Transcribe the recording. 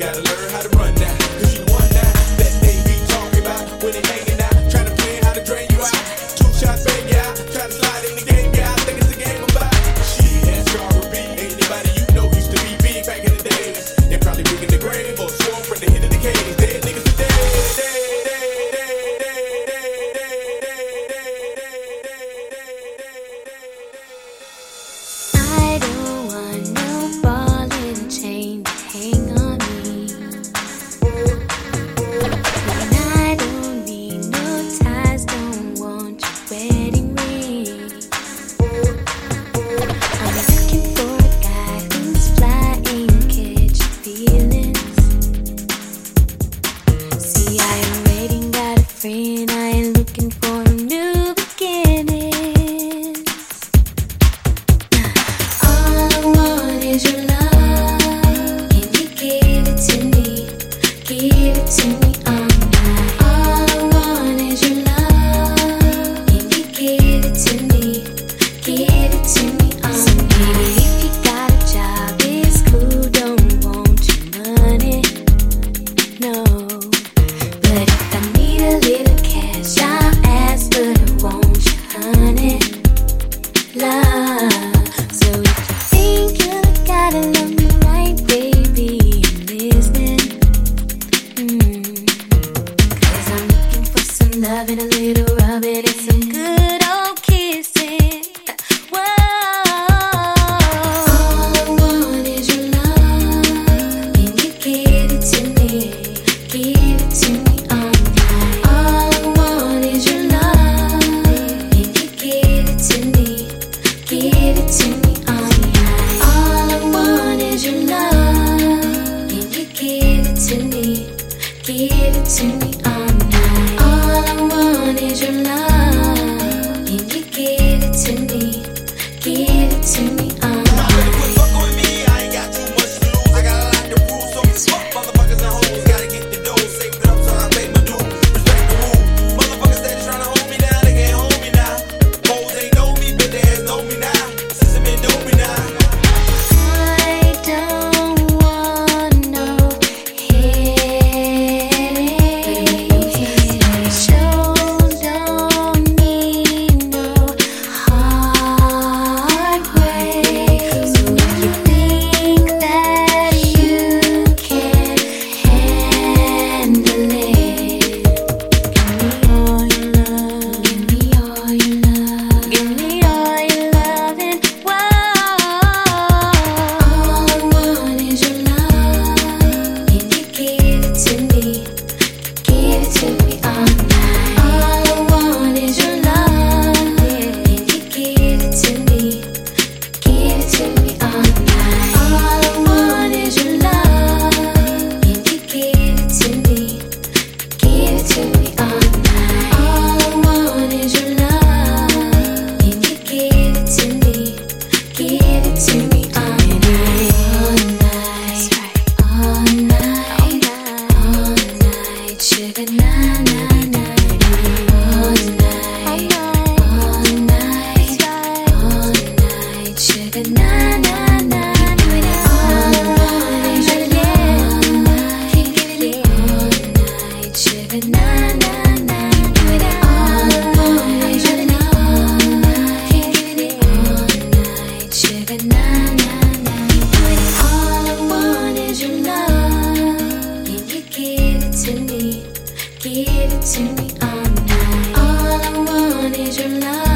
Gotta learn. To me all night. All I want is your love.